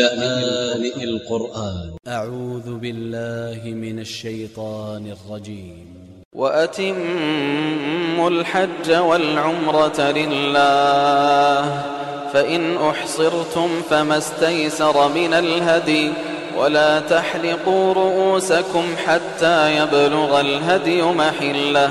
لآن القرآن. أ ع و ذ ب ا ل ل ه من ا ل ش ي ط ا ن ا ل ج ي م وأتموا الحج والعمرة لله فإن أحصرتم فما استيسر من الهدي ولا تحلقوا رؤوسكم حتى يبلغ الهدي محلة.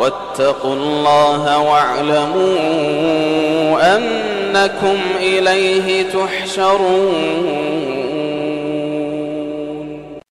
واتقوا الله واعلموا أنكم إليه تحشرون